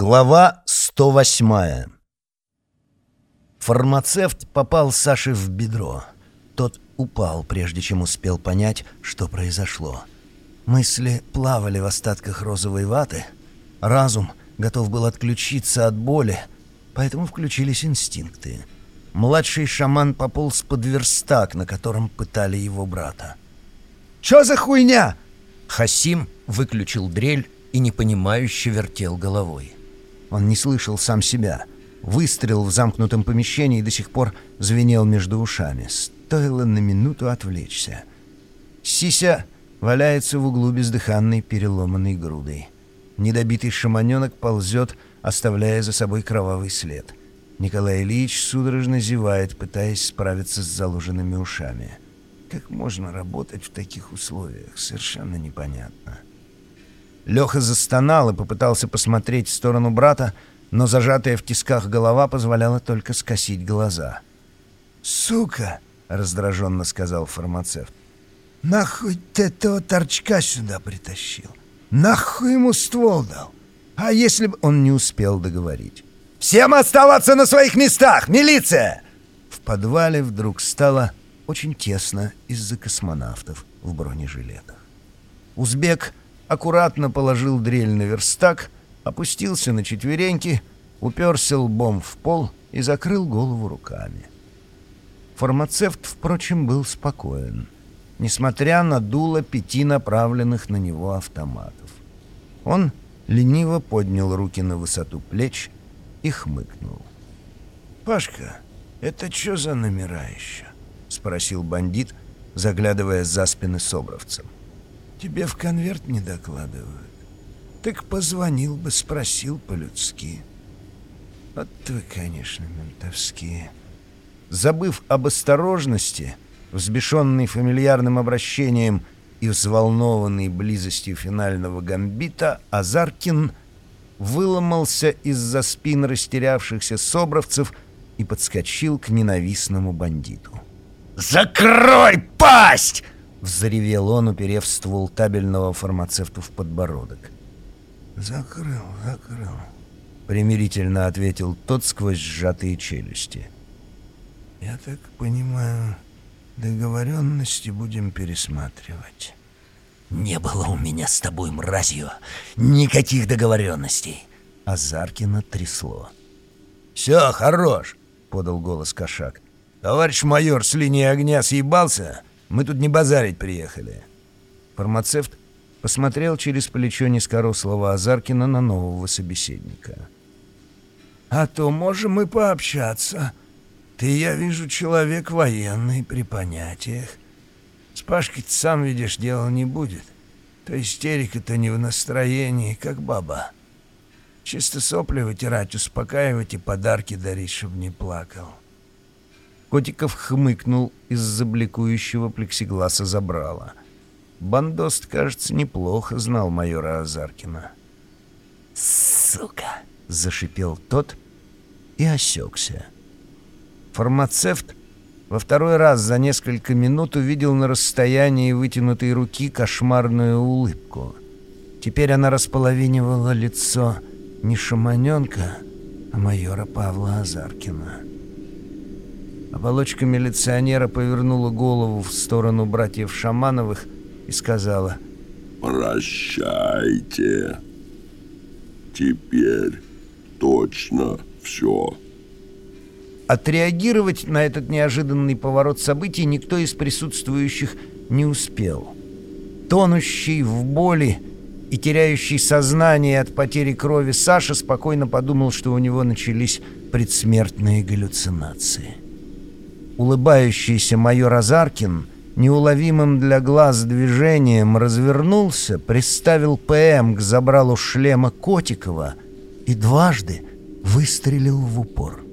Глава 108 Фармацевт попал Саше в бедро. Тот упал, прежде чем успел понять, что произошло. Мысли плавали в остатках розовой ваты. Разум готов был отключиться от боли, поэтому включились инстинкты. Младший шаман пополз под верстак, на котором пытали его брата. «Чё за хуйня?» Хасим выключил дрель и непонимающе вертел головой. Он не слышал сам себя. Выстрел в замкнутом помещении до сих пор звенел между ушами. Стоило на минуту отвлечься. Сися валяется в углу бездыханной переломанной грудой. Недобитый шаманенок ползет, оставляя за собой кровавый след. Николай Ильич судорожно зевает, пытаясь справиться с заложенными ушами. Как можно работать в таких условиях, совершенно непонятно. Леха застонал и попытался посмотреть в сторону брата, но зажатая в тисках голова позволяла только скосить глаза. «Сука!» — раздраженно сказал фармацевт. «Нахуй ты этого торчка сюда притащил? Нахуй ему ствол дал? А если бы он не успел договорить? «Всем оставаться на своих местах! Милиция!» В подвале вдруг стало очень тесно из-за космонавтов в бронежилетах. Узбек аккуратно положил дрель на верстак, опустился на четвереньки, уперся лбом в пол и закрыл голову руками. Фармацевт, впрочем, был спокоен, несмотря на дуло пяти направленных на него автоматов. Он лениво поднял руки на высоту плеч и хмыкнул. «Пашка, это что за номера еще?» — спросил бандит, заглядывая за спины собровцам. Тебе в конверт не докладывают. Так позвонил бы, спросил по-людски. Вот вы, конечно, ментовские. Забыв об осторожности, взбешенный фамильярным обращением и взволнованный близостью финального гамбита, Азаркин выломался из-за спин растерявшихся собровцев и подскочил к ненавистному бандиту. «Закрой пасть!» — взревел он, уперев ствол табельного фармацевту в подбородок. «Закрыл, закрыл», — примирительно ответил тот сквозь сжатые челюсти. «Я так понимаю, договоренности будем пересматривать». «Не было у меня с тобой, мразью, никаких договоренностей!» Азаркина трясло. «Все, хорош!» — подал голос кошак. «Товарищ майор с линии огня съебался?» Мы тут не базарить приехали». Фармацевт посмотрел через плечо низкорослого Азаркина на нового собеседника. «А то можем и пообщаться. Ты, я вижу, человек военный при понятиях. С Пашкой ты сам видишь, дело не будет. То истерика-то не в настроении, как баба. Чисто сопли вытирать, успокаивать и подарки дарить, чтобы не плакал». Котиков хмыкнул из-за бликующего плексигласа забрала. Бандост, кажется, неплохо знал майора Азаркина. «Сука!» — зашипел тот и осекся. Фармацевт во второй раз за несколько минут увидел на расстоянии вытянутой руки кошмарную улыбку. Теперь она располовинивала лицо не шаманенка, а майора Павла Азаркина. Оболочка милиционера повернула голову в сторону братьев Шамановых и сказала «Прощайте. Теперь точно все». Отреагировать на этот неожиданный поворот событий никто из присутствующих не успел. Тонущий в боли и теряющий сознание от потери крови Саша спокойно подумал, что у него начались предсмертные галлюцинации. Улыбающийся майор Азаркин неуловимым для глаз движением развернулся, приставил ПМ к забралу шлема Котикова и дважды выстрелил в упор.